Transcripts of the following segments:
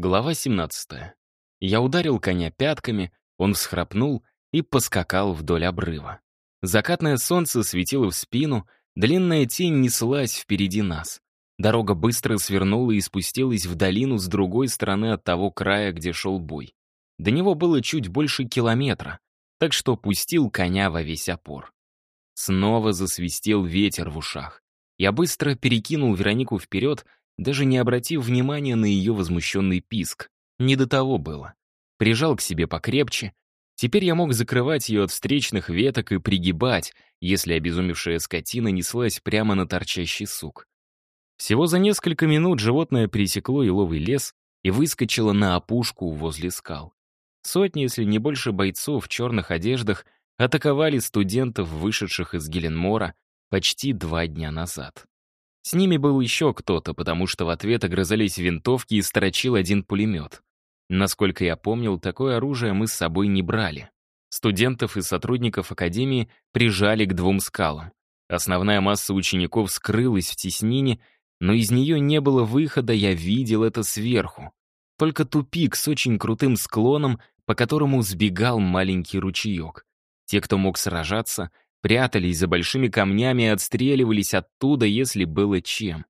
Глава 17. Я ударил коня пятками, он всхрапнул и поскакал вдоль обрыва. Закатное солнце светило в спину, длинная тень неслась впереди нас. Дорога быстро свернула и спустилась в долину с другой стороны от того края, где шел бой. До него было чуть больше километра, так что пустил коня во весь опор. Снова засвистел ветер в ушах. Я быстро перекинул Веронику вперед, даже не обратив внимания на ее возмущенный писк. Не до того было. Прижал к себе покрепче. Теперь я мог закрывать ее от встречных веток и пригибать, если обезумевшая скотина неслась прямо на торчащий сук. Всего за несколько минут животное пересекло еловый лес и выскочило на опушку возле скал. Сотни, если не больше бойцов в черных одеждах атаковали студентов, вышедших из Геленмора, почти два дня назад. С ними был еще кто-то, потому что в ответ огрызались винтовки и сторочил один пулемет. Насколько я помнил, такое оружие мы с собой не брали. Студентов и сотрудников академии прижали к двум скалам. Основная масса учеников скрылась в теснине, но из нее не было выхода, я видел это сверху. Только тупик с очень крутым склоном, по которому сбегал маленький ручеек. Те, кто мог сражаться, Прятались за большими камнями и отстреливались оттуда, если было чем.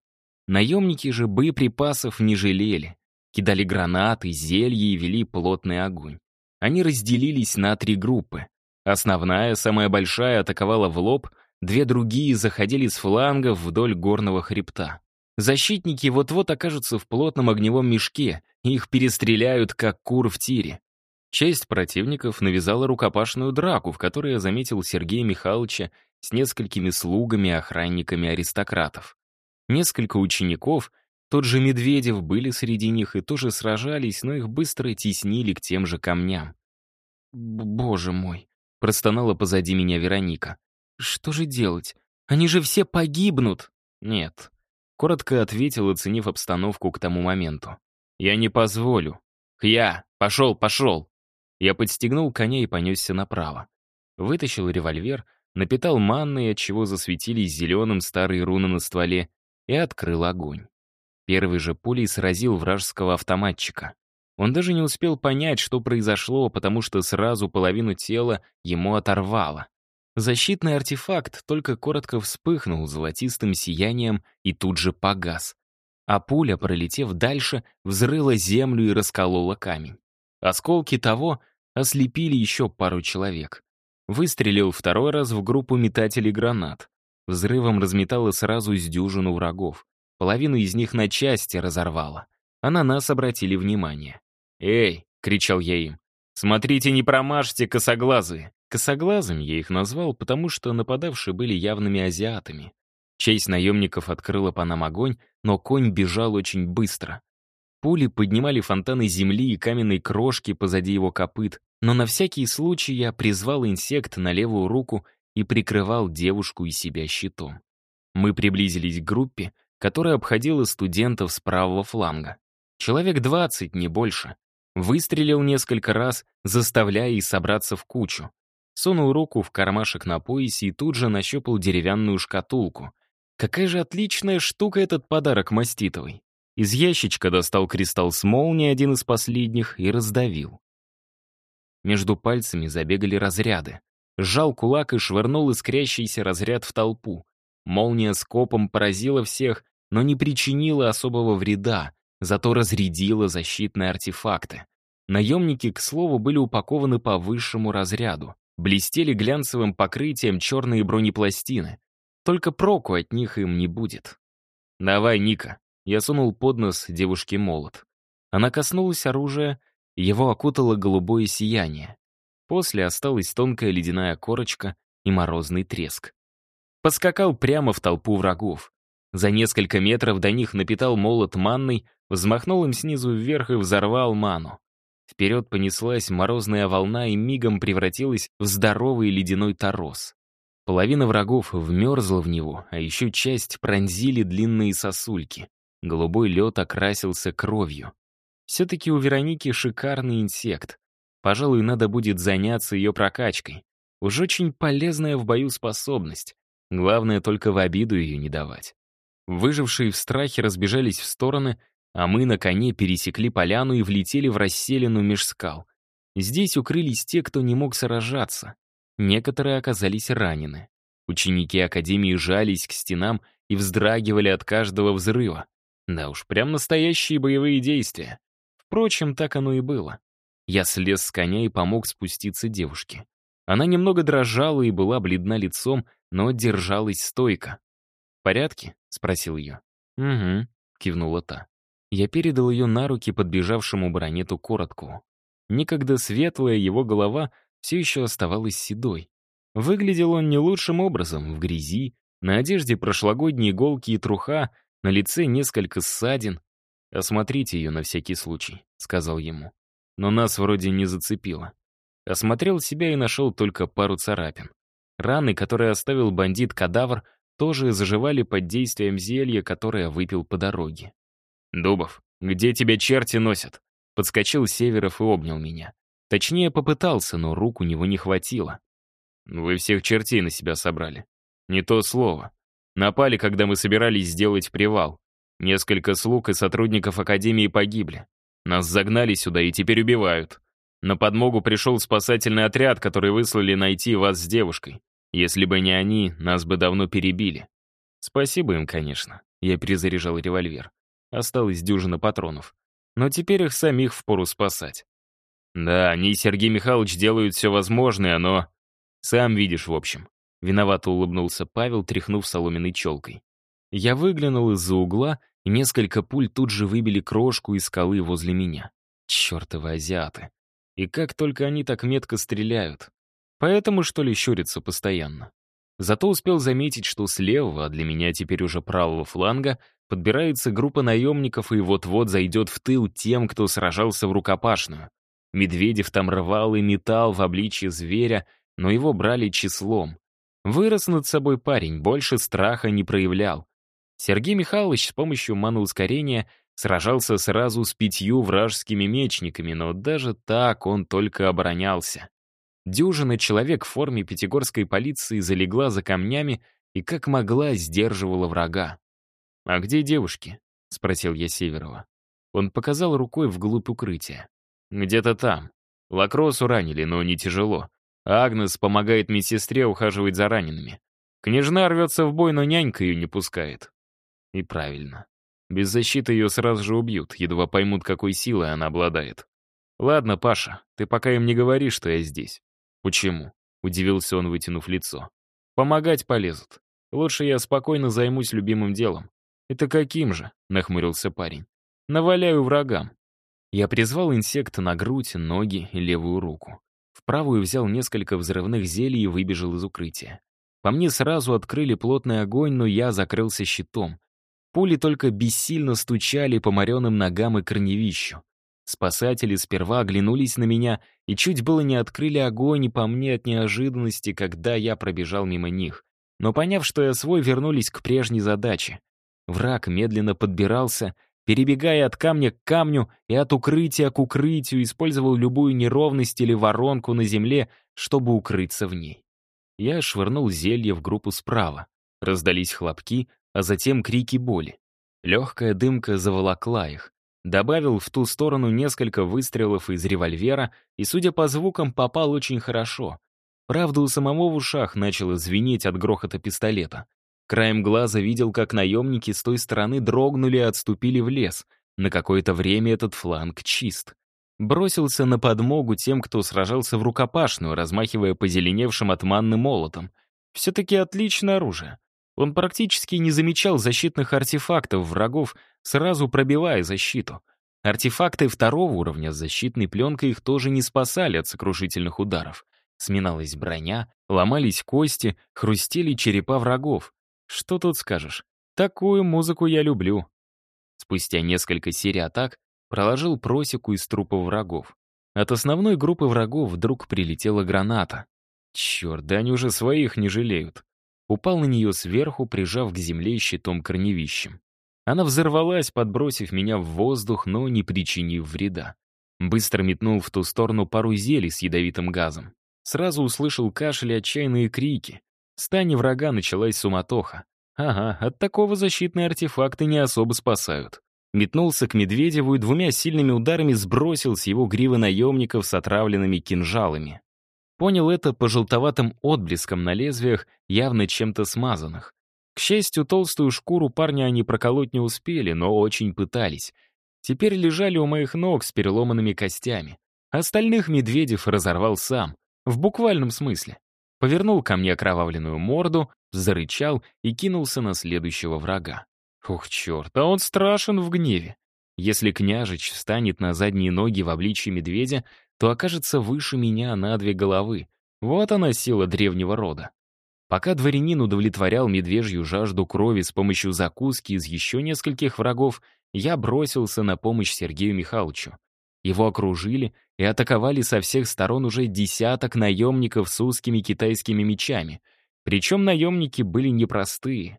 Наемники же боеприпасов не жалели. Кидали гранаты, зелья и вели плотный огонь. Они разделились на три группы. Основная, самая большая, атаковала в лоб, две другие заходили с флангов вдоль горного хребта. Защитники вот-вот окажутся в плотном огневом мешке, их перестреляют, как кур в тире. Часть противников навязала рукопашную драку, в которой я заметил Сергея Михайловича с несколькими слугами и охранниками аристократов. Несколько учеников, тот же Медведев, были среди них и тоже сражались, но их быстро теснили к тем же камням. «Боже мой!» — простонала позади меня Вероника. «Что же делать? Они же все погибнут!» «Нет», — коротко ответил, оценив обстановку к тому моменту. «Я не позволю. Хья, пошел, пошел!» Я подстегнул коня и понесся направо. Вытащил револьвер, напитал манной, отчего засветились зеленым старые руны на стволе, и открыл огонь. Первый же пулей сразил вражеского автоматчика. Он даже не успел понять, что произошло, потому что сразу половину тела ему оторвало. Защитный артефакт только коротко вспыхнул золотистым сиянием и тут же погас. А пуля, пролетев дальше, взрыла землю и расколола камень. Осколки того ослепили еще пару человек. Выстрелил второй раз в группу метателей гранат. Взрывом разметало сразу из дюжину врагов. Половину из них на части разорвало. А на нас обратили внимание. «Эй!» — кричал я им. «Смотрите, не промажьте, косоглазые!» Косоглазым я их назвал, потому что нападавшие были явными азиатами. Часть наемников открыла по нам огонь, но конь бежал очень быстро. Пули поднимали фонтаны земли и каменной крошки позади его копыт, но на всякий случай я призвал инсект на левую руку и прикрывал девушку и себя щитом. Мы приблизились к группе, которая обходила студентов с правого фланга. Человек двадцать, не больше. Выстрелил несколько раз, заставляя их собраться в кучу. Сунул руку в кармашек на поясе и тут же нащупал деревянную шкатулку. Какая же отличная штука этот подарок маститовый. Из ящичка достал кристалл с молнией, один из последних, и раздавил. Между пальцами забегали разряды. Сжал кулак и швырнул искрящийся разряд в толпу. Молния скопом поразила всех, но не причинила особого вреда, зато разрядила защитные артефакты. Наемники, к слову, были упакованы по высшему разряду. Блестели глянцевым покрытием черные бронепластины. Только проку от них им не будет. «Давай, Ника, я сунул под нос девушке молот. Она коснулась оружия, его окутало голубое сияние. После осталась тонкая ледяная корочка и морозный треск. Поскакал прямо в толпу врагов. За несколько метров до них напитал молот манной, взмахнул им снизу вверх и взорвал ману. Вперед понеслась морозная волна и мигом превратилась в здоровый ледяной торос. Половина врагов вмерзла в него, а еще часть пронзили длинные сосульки. Голубой лед окрасился кровью. Все-таки у Вероники шикарный инсект. Пожалуй, надо будет заняться ее прокачкой. Уж очень полезная в бою способность. Главное, только в обиду ее не давать. Выжившие в страхе разбежались в стороны, а мы на коне пересекли поляну и влетели в расселину меж скал. Здесь укрылись те, кто не мог сражаться. Некоторые оказались ранены. Ученики Академии жались к стенам и вздрагивали от каждого взрыва. Да уж, прям настоящие боевые действия. Впрочем, так оно и было. Я слез с коня и помог спуститься девушке. Она немного дрожала и была бледна лицом, но держалась стойко. «В порядке?» — спросил ее. «Угу», — кивнула та. Я передал ее на руки подбежавшему баронету Короткову. Некогда светлая его голова все еще оставалась седой. Выглядел он не лучшим образом, в грязи, на одежде прошлогодние иголки и труха, на лице несколько ссадин. «Осмотрите ее на всякий случай», — сказал ему. Но нас вроде не зацепило. Осмотрел себя и нашел только пару царапин. Раны, которые оставил бандит-кадавр, тоже заживали под действием зелья, которое выпил по дороге. «Дубов, где тебя черти носят?» Подскочил Северов и обнял меня. Точнее, попытался, но рук у него не хватило. «Вы всех чертей на себя собрали. Не то слово. Напали, когда мы собирались сделать привал. Несколько слуг и сотрудников Академии погибли. Нас загнали сюда и теперь убивают. На подмогу пришел спасательный отряд, который выслали найти вас с девушкой. Если бы не они, нас бы давно перебили. Спасибо им, конечно. Я перезаряжал револьвер. Осталось дюжина патронов. Но теперь их самих впору спасать. Да, они и Сергей Михайлович делают все возможное, но... Сам видишь, в общем. Виновато улыбнулся Павел, тряхнув соломенной челкой. Я выглянул из-за угла, и несколько пуль тут же выбили крошку из скалы возле меня. Чёртовы азиаты. И как только они так метко стреляют. Поэтому, что ли, щурятся постоянно. Зато успел заметить, что с левого, а для меня теперь уже правого фланга, подбирается группа наемников и вот-вот зайдет в тыл тем, кто сражался в рукопашную. Медведев там рвал и метал в обличье зверя, но его брали числом. Вырос над собой парень, больше страха не проявлял. Сергей Михайлович с помощью маноускорения Сражался сразу с пятью вражескими мечниками, но даже так он только оборонялся. Дюжина человек в форме пятигорской полиции залегла за камнями и как могла сдерживала врага. «А где девушки?» — спросил я Северова. Он показал рукой вглубь укрытия. «Где-то там. Лакросу ранили, но не тяжело. Агнес помогает медсестре ухаживать за ранеными. Княжна рвется в бой, но нянька ее не пускает». И правильно. Без защиты ее сразу же убьют, едва поймут, какой силой она обладает. «Ладно, Паша, ты пока им не говори, что я здесь». «Почему?» — удивился он, вытянув лицо. «Помогать полезут. Лучше я спокойно займусь любимым делом». «Это каким же?» — нахмурился парень. «Наваляю врагам». Я призвал инсекта на грудь, ноги и левую руку. В правую взял несколько взрывных зелий и выбежал из укрытия. По мне сразу открыли плотный огонь, но я закрылся щитом. Пули только бессильно стучали по мореным ногам и корневищу. Спасатели сперва оглянулись на меня и чуть было не открыли огонь и по мне от неожиданности, когда я пробежал мимо них. Но поняв, что я свой, вернулись к прежней задаче. Враг медленно подбирался, перебегая от камня к камню и от укрытия к укрытию, использовал любую неровность или воронку на земле, чтобы укрыться в ней. Я швырнул зелье в группу справа. Раздались хлопки, а затем крики боли. Легкая дымка заволокла их. Добавил в ту сторону несколько выстрелов из револьвера и, судя по звукам, попал очень хорошо. Правда, у самого в ушах начало звенеть от грохота пистолета. Краем глаза видел, как наемники с той стороны дрогнули и отступили в лес. На какое-то время этот фланг чист. Бросился на подмогу тем, кто сражался в рукопашную, размахивая позеленевшим от манны молотом. Все-таки отличное оружие. Он практически не замечал защитных артефактов врагов, сразу пробивая защиту. Артефакты второго уровня с защитной пленкой их тоже не спасали от сокрушительных ударов. Сминалась броня, ломались кости, хрустели черепа врагов. Что тут скажешь? Такую музыку я люблю. Спустя несколько серий атак проложил просеку из трупов врагов. От основной группы врагов вдруг прилетела граната. Черт, да они уже своих не жалеют упал на нее сверху, прижав к земле щитом корневищем. Она взорвалась, подбросив меня в воздух, но не причинив вреда. Быстро метнул в ту сторону пару зелий с ядовитым газом. Сразу услышал кашель и отчаянные крики. В стане врага началась суматоха. Ага, от такого защитные артефакты не особо спасают. метнулся к Медведеву и двумя сильными ударами сбросил с его гривы наемников с отравленными кинжалами. Понял это по желтоватым отблескам на лезвиях, явно чем-то смазанных. К счастью, толстую шкуру парня они проколоть не успели, но очень пытались. Теперь лежали у моих ног с переломанными костями. Остальных Медведев разорвал сам, в буквальном смысле. Повернул ко мне окровавленную морду, зарычал и кинулся на следующего врага. Ух, черт, а он страшен в гневе. Если княжич встанет на задние ноги в обличье медведя, то окажется выше меня на две головы. Вот она сила древнего рода. Пока дворянин удовлетворял медвежью жажду крови с помощью закуски из еще нескольких врагов, я бросился на помощь Сергею Михайловичу. Его окружили и атаковали со всех сторон уже десяток наемников с узкими китайскими мечами. Причем наемники были непростые.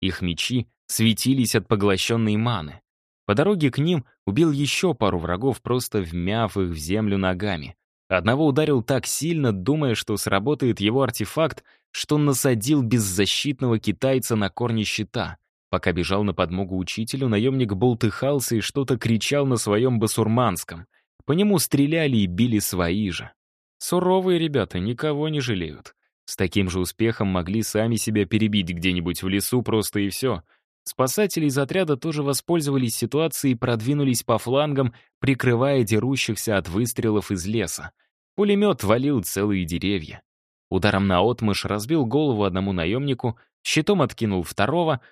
Их мечи светились от поглощенной маны. По дороге к ним убил еще пару врагов, просто вмяв их в землю ногами. Одного ударил так сильно, думая, что сработает его артефакт, что насадил беззащитного китайца на корни щита. Пока бежал на подмогу учителю, наемник болтыхался и что-то кричал на своем басурманском. По нему стреляли и били свои же. Суровые ребята никого не жалеют. С таким же успехом могли сами себя перебить где-нибудь в лесу просто и все. Спасатели из отряда тоже воспользовались ситуацией и продвинулись по флангам, прикрывая дерущихся от выстрелов из леса. Пулемет валил целые деревья. Ударом наотмашь разбил голову одному наемнику, щитом откинул второго,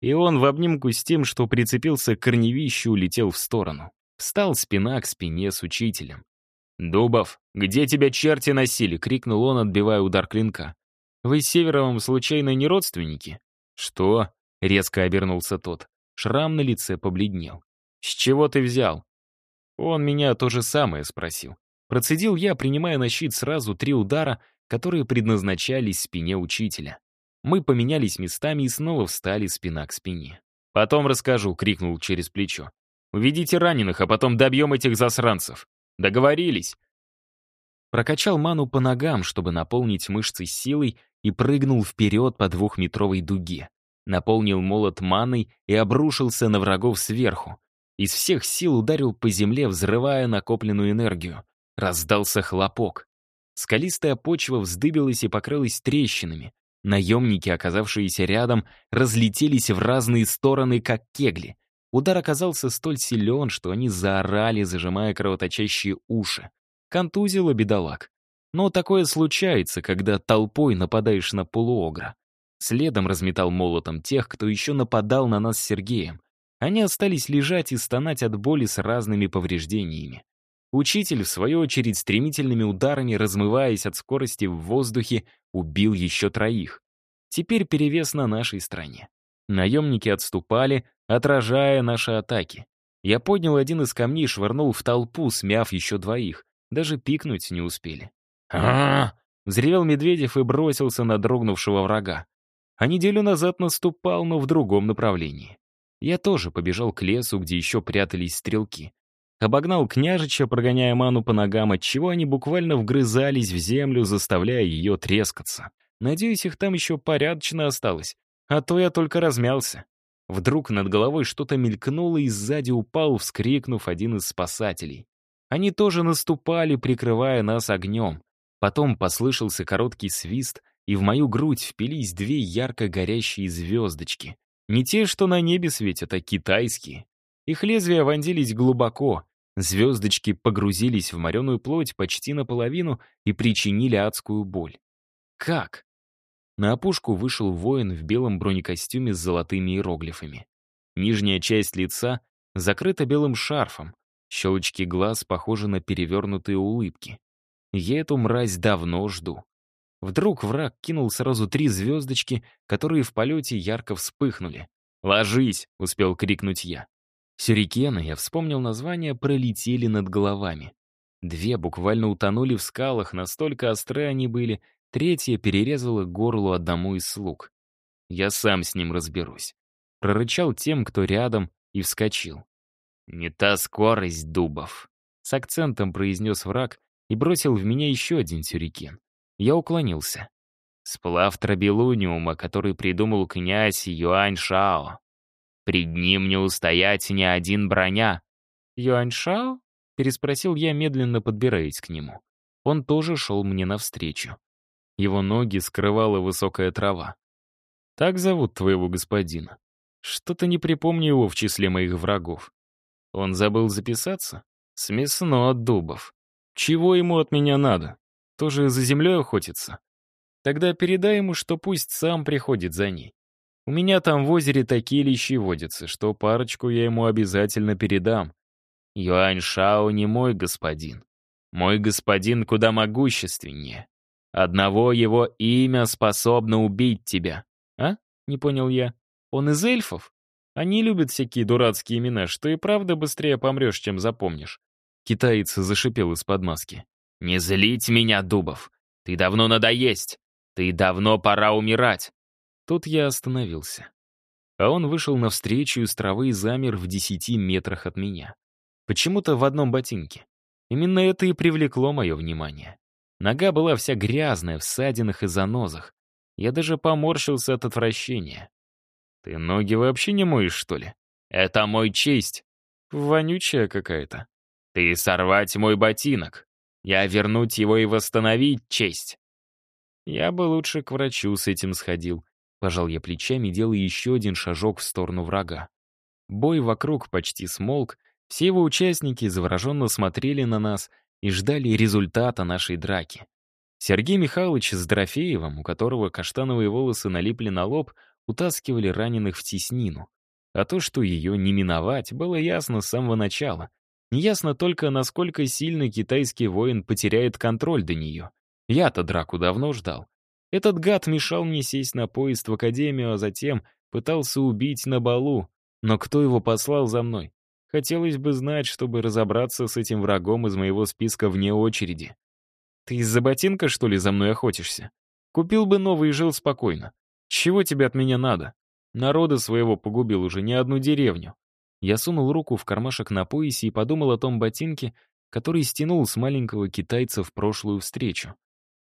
и он в обнимку с тем, что прицепился к корневищу, улетел в сторону. Встал спина к спине с учителем. «Дубов, где тебя черти носили?» — крикнул он, отбивая удар клинка. «Вы с Северовым случайно не родственники?» «Что?» — резко обернулся тот. Шрам на лице побледнел. «С чего ты взял?» Он меня то же самое спросил. Процедил я, принимая на щит сразу три удара, которые предназначались спине учителя. Мы поменялись местами и снова встали спина к спине. «Потом расскажу», — крикнул через плечо. «Уведите раненых, а потом добьем этих засранцев. Договорились?» Прокачал ману по ногам, чтобы наполнить мышцы силой, и прыгнул вперед по двухметровой дуге. Наполнил молот маной и обрушился на врагов сверху. Из всех сил ударил по земле, взрывая накопленную энергию. Раздался хлопок. Скалистая почва вздыбилась и покрылась трещинами. Наемники, оказавшиеся рядом, разлетелись в разные стороны, как кегли. Удар оказался столь силен, что они заорали, зажимая кровоточащие уши. Контузило бедолаг. Но такое случается, когда толпой нападаешь на полуогра. Следом разметал молотом тех, кто еще нападал на нас с Сергеем. Они остались лежать и стонать от боли с разными повреждениями. Учитель, в свою очередь, стремительными ударами, размываясь от скорости в воздухе, убил еще троих. Теперь перевес на нашей стороне. Наемники отступали, отражая наши атаки. Я поднял один из камней швырнул в толпу, смяв еще двоих. Даже пикнуть не успели. а Взревел Медведев и бросился на дрогнувшего врага. А неделю назад наступал, но в другом направлении. Я тоже побежал к лесу, где еще прятались стрелки. Обогнал княжича, прогоняя ману по ногам, отчего они буквально вгрызались в землю, заставляя ее трескаться. Надеюсь, их там еще порядочно осталось, а то я только размялся. Вдруг над головой что-то мелькнуло и сзади упал, вскрикнув один из спасателей. Они тоже наступали, прикрывая нас огнем. Потом послышался короткий свист, и в мою грудь впились две ярко горящие звездочки. Не те, что на небе светят, а китайские. Их лезвия вонзились глубоко, звездочки погрузились в мореную плоть почти наполовину и причинили адскую боль. Как? На опушку вышел воин в белом бронекостюме с золотыми иероглифами. Нижняя часть лица закрыта белым шарфом, щелочки глаз похожи на перевернутые улыбки. Я эту мразь давно жду. Вдруг враг кинул сразу три звездочки, которые в полете ярко вспыхнули. «Ложись!» — успел крикнуть я. Сюрикены, я вспомнил название, пролетели над головами. Две буквально утонули в скалах, настолько остры они были, третья перерезала горло одному из слуг. Я сам с ним разберусь. Прорычал тем, кто рядом, и вскочил. «Не та скорость, Дубов!» С акцентом произнес враг и бросил в меня еще один сюрикен. Я уклонился. Сплав трабелуниума, который придумал князь Юань Шао. Пред ним не устоять ни один броня». «Юаньшао?» — переспросил я, медленно подбираясь к нему. Он тоже шел мне навстречу. Его ноги скрывала высокая трава. «Так зовут твоего господина. Что-то не припомню его в числе моих врагов. Он забыл записаться? Смесно от дубов. Чего ему от меня надо? Тоже за землей охотится? Тогда передай ему, что пусть сам приходит за ней. У меня там в озере такие лещи водятся, что парочку я ему обязательно передам. Юань Шао не мой господин. Мой господин куда могущественнее. Одного его имя способно убить тебя. А? Не понял я. Он из эльфов? Они любят всякие дурацкие имена, что и правда быстрее помрешь, чем запомнишь. Китаец зашипел из-под маски. «Не злить меня, Дубов! Ты давно надоесть! Ты давно пора умирать!» Тут я остановился. А он вышел навстречу из травы и замер в десяти метрах от меня. Почему-то в одном ботинке. Именно это и привлекло мое внимание. Нога была вся грязная, в ссадинах и занозах. Я даже поморщился от отвращения. «Ты ноги вообще не моешь, что ли?» «Это мой честь». «Вонючая какая-то». «Ты сорвать мой ботинок. Я вернуть его и восстановить честь». «Я бы лучше к врачу с этим сходил», — пожал я плечами, делая еще один шажок в сторону врага. Бой вокруг почти смолк, все его участники завороженно смотрели на нас и ждали результата нашей драки. Сергей Михайлович с Дорофеевым, у которого каштановые волосы налипли на лоб, утаскивали раненых в теснину. А то, что ее не миновать, было ясно с самого начала. Неясно только, насколько сильно китайский воин потеряет контроль до нее. Я-то драку давно ждал. Этот гад мешал мне сесть на поезд в академию, а затем пытался убить на балу. Но кто его послал за мной? Хотелось бы знать, чтобы разобраться с этим врагом из моего списка вне очереди. Ты из-за ботинка, что ли, за мной охотишься? Купил бы новый и жил спокойно. Чего тебе от меня надо? Народа своего погубил уже не одну деревню. Я сунул руку в кармашек на поясе и подумал о том ботинке, который стянул с маленького китайца в прошлую встречу.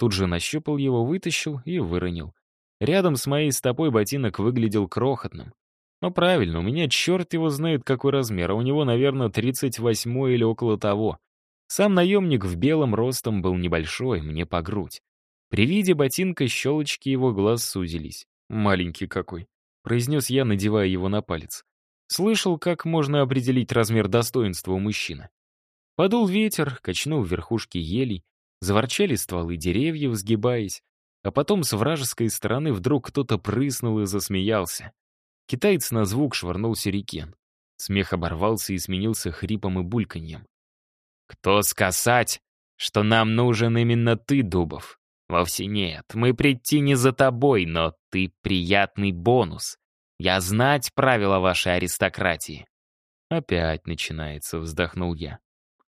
Тут же нащупал его, вытащил и выронил. Рядом с моей стопой ботинок выглядел крохотным. Но правильно, у меня черт его знает какой размер, а у него, наверное, 38 или около того. Сам наемник в белом ростом был небольшой, мне по грудь. При виде ботинка щелочки его глаз сузились. «Маленький какой», — произнес я, надевая его на палец. Слышал, как можно определить размер достоинства у мужчины. Подул ветер, качнул верхушки елей, заворчали стволы деревьев, сгибаясь, а потом с вражеской стороны вдруг кто-то прыснул и засмеялся. Китаец на звук швырнул сюрикен. Смех оборвался и сменился хрипом и бульканьем. «Кто сказать, что нам нужен именно ты, Дубов?» Вовсе нет, мы прийти не за тобой, но ты приятный бонус. Я знать правила вашей аристократии. Опять начинается, вздохнул я.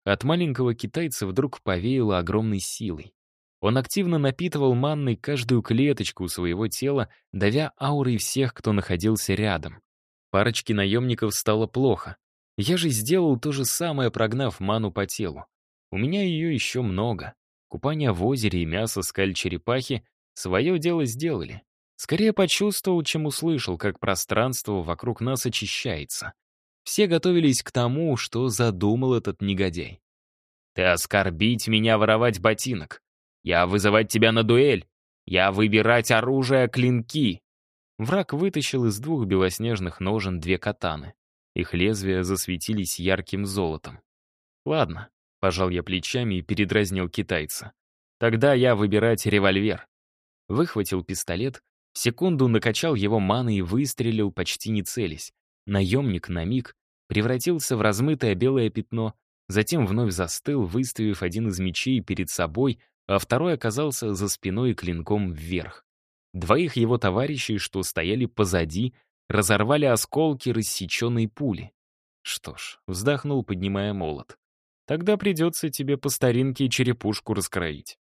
От маленького китайца вдруг повеяло огромной силой. Он активно напитывал манной каждую клеточку своего тела, давя аурой всех, кто находился рядом. Парочке наемников стало плохо. Я же сделал то же самое, прогнав ману по телу. У меня ее еще много. Купание в озере и мясо скаль-черепахи свое дело сделали. Скорее почувствовал, чем услышал, как пространство вокруг нас очищается. Все готовились к тому, что задумал этот негодяй. «Ты оскорбить меня воровать ботинок. Я вызывать тебя на дуэль. Я выбирать оружие клинки». Враг вытащил из двух белоснежных ножен две катаны. Их лезвия засветились ярким золотом. Ладно, Пожал я плечами и передразнил китайца. Тогда я выбирать револьвер. Выхватил пистолет, секунду накачал его маной и выстрелил, почти не целясь. Наемник на миг превратился в размытое белое пятно, затем вновь застыл, выставив один из мечей перед собой, а второй оказался за спиной клинком вверх. Двоих его товарищей, что стояли позади, разорвали осколки рассеченной пули. Что ж, вздохнул, поднимая молот. Тогда придется тебе по старинке черепушку раскроить.